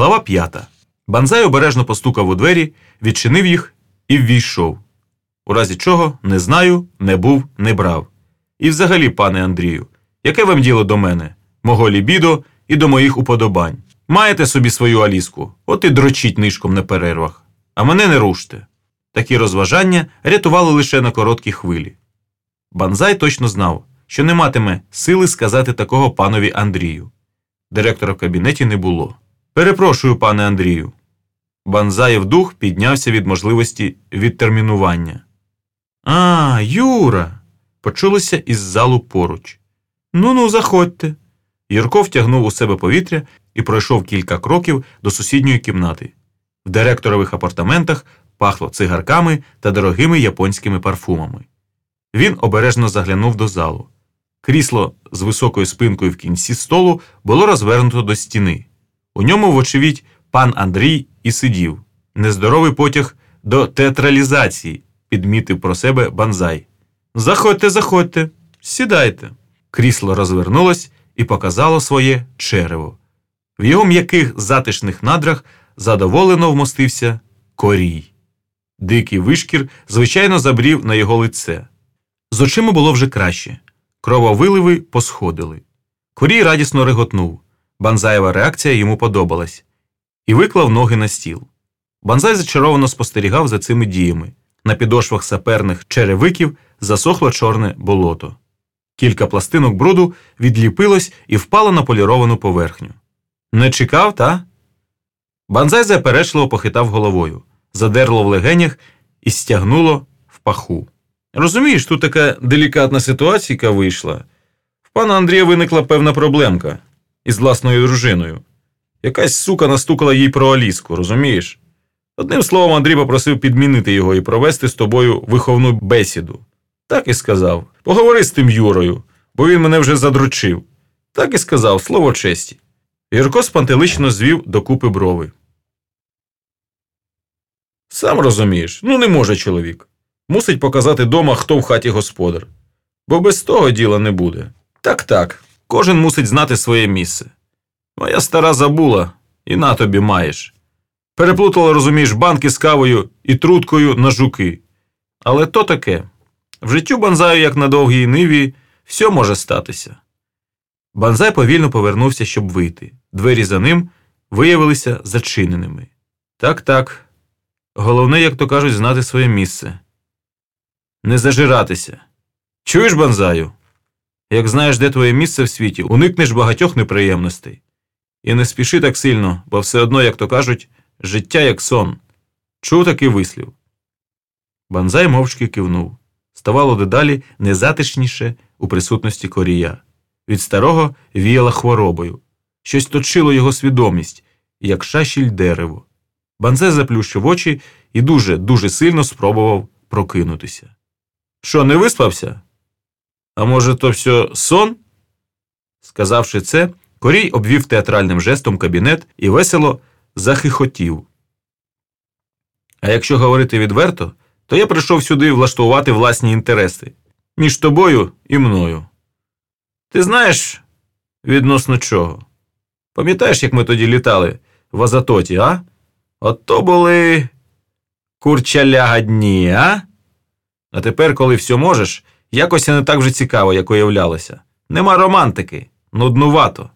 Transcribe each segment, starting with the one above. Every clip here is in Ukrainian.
Глава п'ята. Банзай обережно постукав у двері, відчинив їх і ввійшов. У разі чого не знаю, не був, не брав. І взагалі, пане Андрію, яке вам діло до мене, мого лібідо і до моїх уподобань? Маєте собі свою аліску, от і дрочіть нишком на перервах, а мене не руште. Такі розважання рятували лише на короткі хвилі. Банзай точно знав, що не матиме сили сказати такого панові Андрію. Директора в кабінеті не було. Перепрошую, пане Андрію. Банзаєв дух піднявся від можливості відтермінування. А, Юра. почулося із залу поруч. Ну ну, заходьте. Юрко втягнув у себе повітря і пройшов кілька кроків до сусідньої кімнати. В директорових апартаментах пахло цигарками та дорогими японськими парфумами. Він обережно заглянув до залу. Крісло з високою спинкою в кінці столу було розвернуто до стіни. У ньому, вочевидь, пан Андрій і сидів. Нездоровий потяг до театралізації, підмітив про себе банзай. Заходьте, заходьте, сідайте. Крісло розвернулось і показало своє черево. В його м'яких затишних надрах задоволено вмостився корій. Дикий вишкір, звичайно, забрів на його лице. З очима було вже краще. Крововиливи посходили. Корій радісно реготнув. Банзаєва реакція йому подобалась і виклав ноги на стіл. Банзай зачаровано спостерігав за цими діями. На підошвах саперних черевиків засохло чорне болото. Кілька пластинок бруду відліпилось і впало на поліровану поверхню. Не чекав, та? Банзай заперечливо похитав головою, задерло в легенях і стягнуло в паху. Розумієш, тут така делікатна ситуація вийшла. В пана Андрія виникла певна проблемка із власною дружиною. Якась сука настукала їй про Аліску, розумієш? Одним словом, Андрій попросив підмінити його і провести з тобою виховну бесіду. Так і сказав. Поговори з тим Юрою, бо він мене вже задручив. Так і сказав, слово честі. Юрко спантелично звів докупи брови. Сам розумієш, ну не може чоловік. Мусить показати дома, хто в хаті господар. Бо без того діла не буде. Так так, кожен мусить знати своє місце. Моя стара забула, і на тобі маєш. Переплутала, розумієш, банки з кавою і труткою на жуки. Але то таке. В життю банзаю, як на довгій ниві, все може статися. Банзай повільно повернувся, щоб вийти. Двері за ним виявилися зачиненими. Так, так. Головне, як то кажуть, знати своє місце. Не зажиратися. Чуєш, банзаю? Як знаєш, де твоє місце в світі, уникнеш багатьох неприємностей. І не спіши так сильно, бо все одно, як то кажуть, життя як сон. Чув такий вислів. Банзай мовчки кивнув. Ставало дедалі незатишніше у присутності корія. Від старого віяла хворобою. Щось точило його свідомість, як шашіль дерево. Банзе заплющив очі і дуже, дуже сильно спробував прокинутися. Що, не виспався? А може, то все сон? Сказавши це, Корій обвів театральним жестом кабінет і весело захихотів. А якщо говорити відверто, то я прийшов сюди влаштувати власні інтереси між тобою і мною. Ти знаєш, відносно чого? Пам'ятаєш, як ми тоді літали в Азатоті, а? От то були курчаляга дні, а? А тепер, коли все можеш, якось не так вже цікаво, як уявлялося. Нема романтики, нуднувато.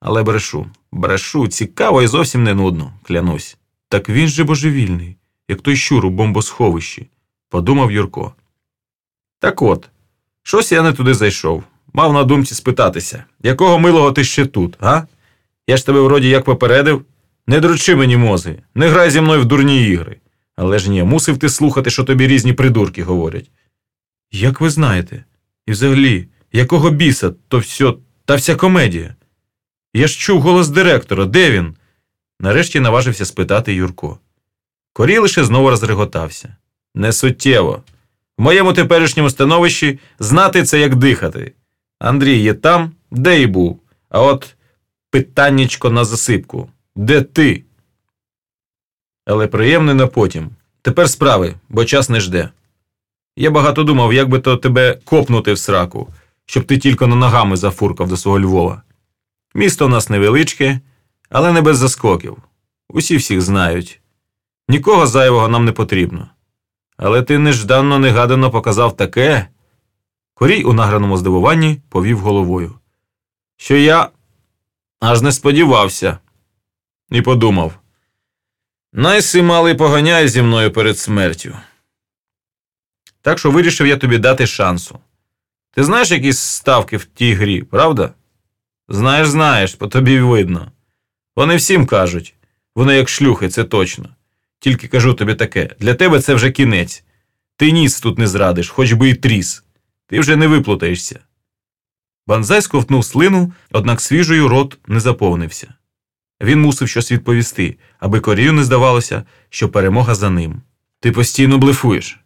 Але брешу, брешу, цікаво і зовсім не нудно, клянусь. Так він же божевільний, як той щур у бомбосховищі, подумав Юрко. Так от, щось я не туди зайшов. Мав на думці спитатися, якого милого ти ще тут, а? Я ж тебе вроді як попередив. Не дрочи мені мозги, не грай зі мною в дурні ігри. Але ж ні, мусив ти слухати, що тобі різні придурки говорять. Як ви знаєте, і взагалі, якого біса, то все, та вся комедія. Я ж чув голос директора, де він? Нарешті наважився спитати Юрко. Корій лише знову розреготався. Не суттєво. В моєму теперішньому становищі знати це як дихати. Андрій є там, де і був. А от питаннячко на засипку. Де ти? Але приємне на потім. Тепер справи, бо час не жде. Я багато думав, як би то тебе копнути в сраку, щоб ти тільки на ногами зафуркав до свого Львова. Місто у нас невеличке, але не без заскоків. Усі всіх знають. Нікого зайвого нам не потрібно. Але ти нежданно негадано показав таке. Корій у награному здивуванні повів головою. Що я аж не сподівався. І подумав. Найси малий поганяй зі мною перед смертю. Так що вирішив я тобі дати шансу. Ти знаєш якісь ставки в тій грі, правда? Знаєш, знаєш, по тобі видно. Вони всім кажуть, вони як шлюхи, це точно. Тільки кажу тобі таке: для тебе це вже кінець. Ти ніс тут не зрадиш, хоч би і тріс. Ти вже не виплутаєшся. Банзай сковтнув слину, однак свіжою рот не заповнився. Він мусив щось відповісти, аби корію не здавалося, що перемога за ним. Ти постійно блефуєш.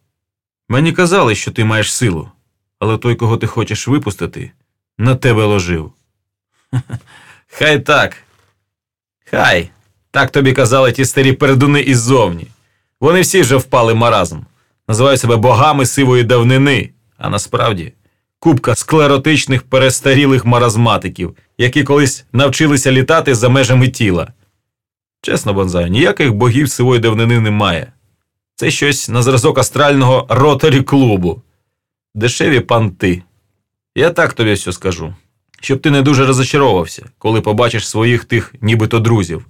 Мені казали, що ти маєш силу, але той, кого ти хочеш випустити, на тебе ложив. Хай так. Хай. Так тобі казали ті старі передуни іззовні. Вони всі вже впали маразм. Називають себе богами сивої давнини, а насправді купка склеротичних перестарілих маразматиків, які колись навчилися літати за межами тіла. Чесно, Бонзай, ніяких богів сивої давнини немає. Це щось на зразок астрального роторі клубу. Дешеві панти. Я так тобі все скажу. Щоб ти не дуже розочаровався, коли побачиш своїх тих нібито друзів.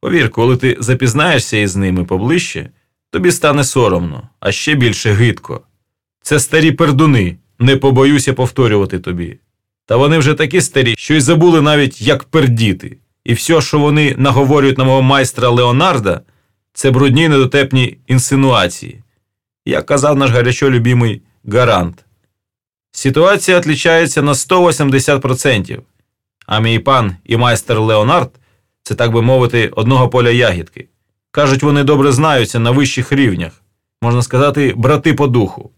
Повір, коли ти запізнаєшся із ними поближче, тобі стане соромно, а ще більше гидко. Це старі пердуни, не побоюся повторювати тобі. Та вони вже такі старі, що й забули навіть, як пердіти. І все, що вони наговорюють на мого майстра Леонарда, це брудні недотепні інсинуації. Як казав наш гарячо любимий гарант. Ситуація відлічається на 180%. А мій пан і майстер Леонард це, так би мовити, одного поля ягідки. Кажуть, вони добре знаються на вищих рівнях, можна сказати, брати по духу.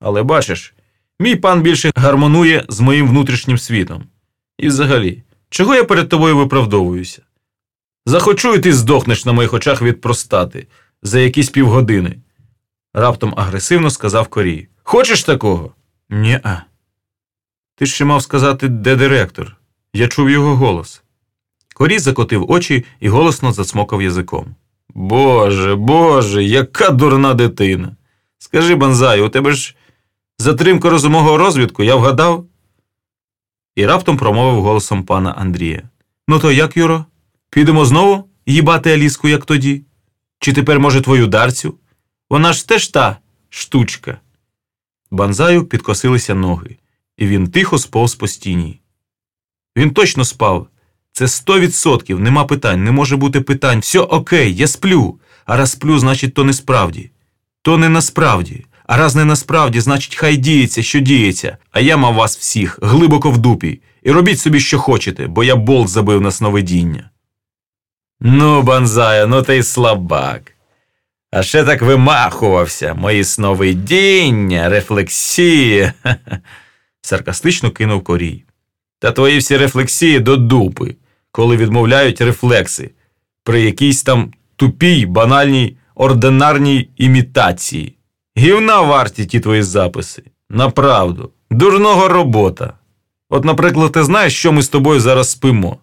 Але бачиш, мій пан більше гармонує з моїм внутрішнім світом. І взагалі, чого я перед тобою виправдовуюся? Захочу, і ти здохнеш на моїх очах від простати за якісь півгодини. Раптом агресивно сказав Корій. Хочеш такого? Ні-а. Ти ще мав сказати, де директор. Я чув його голос. Корій закотив очі і голосно зацмокав язиком. Боже, боже, яка дурна дитина. Скажи, Банзай, у тебе ж затримка розумового розвідку, я вгадав? І раптом промовив голосом пана Андрія. Ну то як, Юро? Підемо знову їбати Аліску, як тоді? Чи тепер, може, твою дарцю? Вона ж теж та штучка. Банзаю підкосилися ноги, і він тихо сповз по стіні. Він точно спав. Це сто відсотків, нема питань, не може бути питань. Все окей, я сплю. А раз сплю, значить, то не справді. То не насправді. А раз не насправді, значить, хай діється, що діється. А я мав вас всіх глибоко в дупі. І робіть собі, що хочете, бо я болт забив на сновидіння. Ну, банзая, ну ти й слабак. А ще так вимахувався, мої сновидіння, рефлексії. Саркастично кинув корій. Та твої всі рефлексії до дупи, коли відмовляють рефлекси при якійсь там тупій, банальній, ординарній імітації. Гівна варті ті твої записи. Направду, дурного робота. От, наприклад, ти знаєш, що ми з тобою зараз спимо?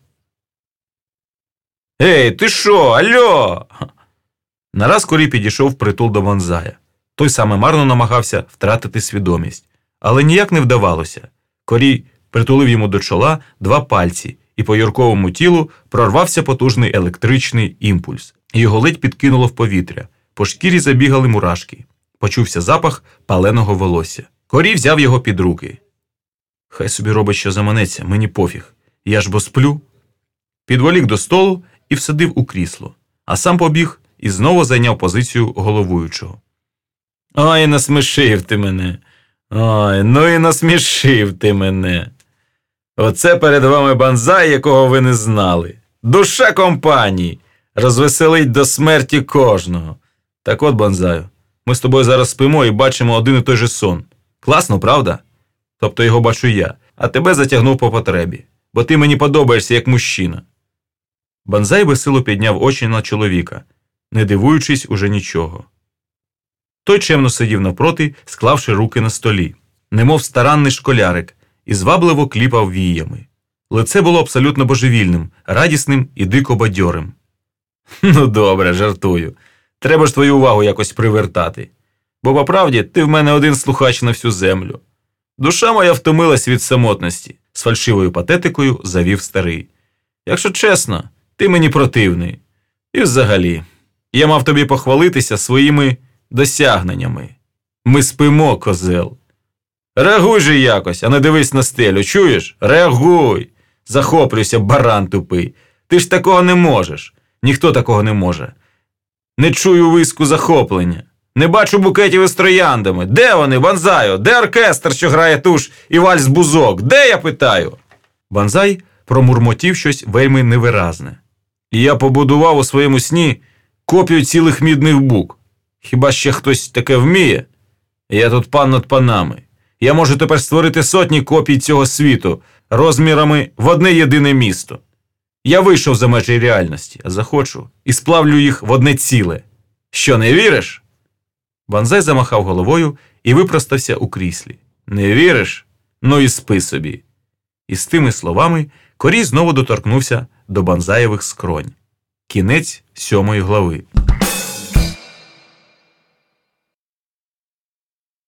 Ей, ти що, альо? Нараз Корій підійшов притул до Монзая. Той саме марно намагався втратити свідомість, але ніяк не вдавалося. Корій притулив йому до чола два пальці, і по юрковому тілу прорвався потужний електричний імпульс. Його ледь підкинуло в повітря. По шкірі забігали мурашки. Почувся запах паленого волосся. Корій взяв його під руки. Хай собі робить, що заманеться, мені пофіг. Я ж бо сплю. Підволік до столу і всадив у крісло, а сам побіг і знову зайняв позицію головуючого. Ой, насмішив ти мене. Ой, ну і насмішив ти мене. Оце перед вами банзай, якого ви не знали. Душа компанії. Розвеселить до смерті кожного. Так от, банзаю, ми з тобою зараз спимо і бачимо один і той же сон. Класно, правда? Тобто його бачу я, а тебе затягнув по потребі, бо ти мені подобаєшся як мужчина. Банзай безсило підняв очі на чоловіка, не дивуючись уже нічого. Той чемно сидів навпроти, склавши руки на столі, немов старанний школярик, і звабливо кліпав віями. Лице було абсолютно божевільним, радісним і дико бадьорим. Ну, добре, жартую. Треба ж твою увагу якось привертати. Бо по правді ти в мене один слухач на всю землю. Душа моя втомилась від самотності, з фальшивою патетикою завів старий. Якщо чесно, ти мені противний. І взагалі, я мав тобі похвалитися своїми досягненнями. Ми спимо, козел. Реагуй же якось, а не дивись на стелю, чуєш? Реагуй. Захоплюйся, баран тупий. Ти ж такого не можеш. Ніхто такого не може. Не чую виску захоплення. Не бачу букетів із трояндами. Де вони, банзаю? Де оркестр, що грає туш і вальс бузок? Де я питаю? Банзай промурмотів щось вельми невиразне. І я побудував у своєму сні копію цілих мідних бук. Хіба ще хтось таке вміє? Я тут пан над панами. Я можу тепер створити сотні копій цього світу розмірами в одне єдине місто. Я вийшов за межі реальності, а захочу, і сплавлю їх в одне ціле. Що, не віриш? Банзай замахав головою і випростався у кріслі. Не віриш? Ну і спи собі. І з тими словами Корій знову доторкнувся до банзаєвих скронь. Кінець сьомої глави.